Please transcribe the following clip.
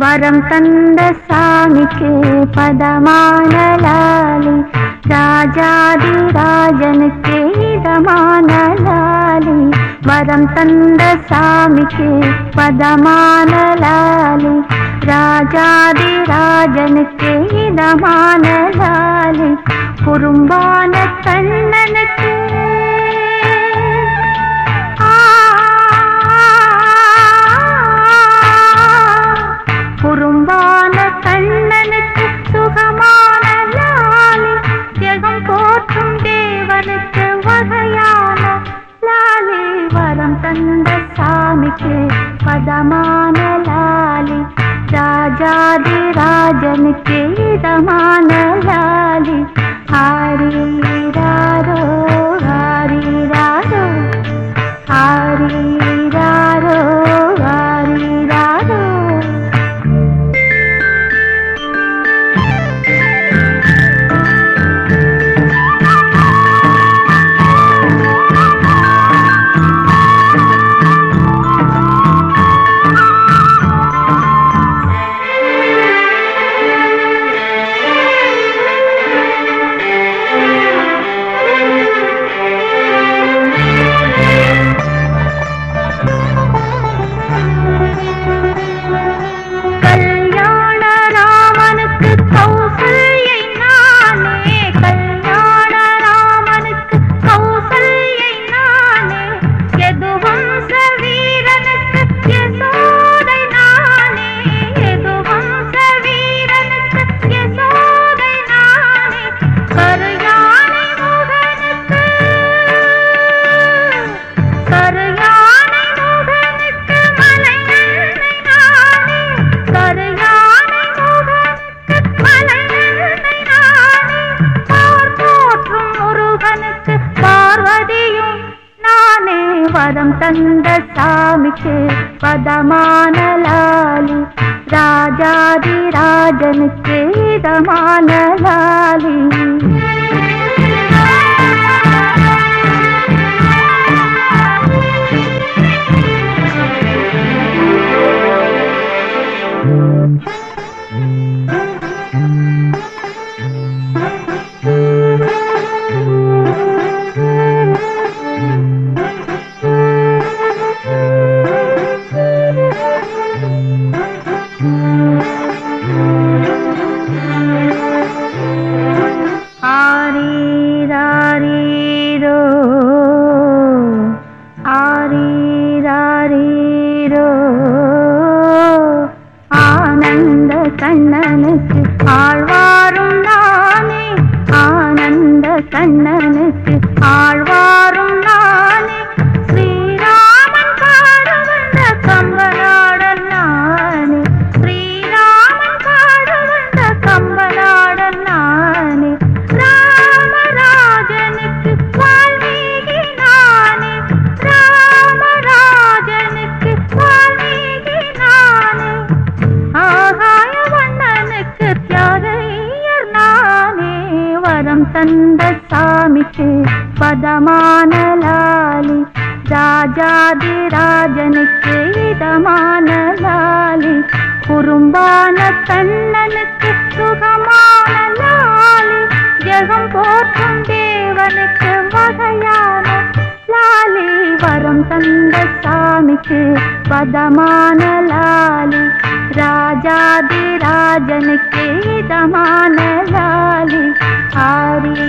வரம் தந்த சாமிக்கு பதமான லாலி ராஜாதி ராஜனுக்கு இதமான லாலி வரம் தந்த சாமிக்கு பதமான லாலி ராஜாதி ராஜனுக்கு இதமான லாலி குறும்பான கண்ணனுக்கு சாமிக்கு பதமான லாலி ராஜாதி ராஜனுக்கு இதமான லாலி ஹாரிராரோ न्दसामि पदमानला राजा राजादिराजन केदमानला கம்பநாடன் நானே. ஸ்ரீராமன் பாட வந்த கம்பநாடன் நானே. ராமராஜனுக்கு வால்மீகி நானே ராமராஜனுக்கு வால்மீகி நானே ஆகாய வண்ணனுக்கு தியாகையர் நானே. வரம் தந்த சாமிக்கு பதமான லாலி ராஜாதி ராஜனுக்கு லாலி குறும்பான கண்ணனுக்கு சுகமான லாலி ஜெகம் போற்றும் தேவனுக்கு வகையான லாலி வரம் தந்த சாமிக்கு பதமான லாலி ராஜாதி ராஜனுக்கு இதமான லாலி ஆரிய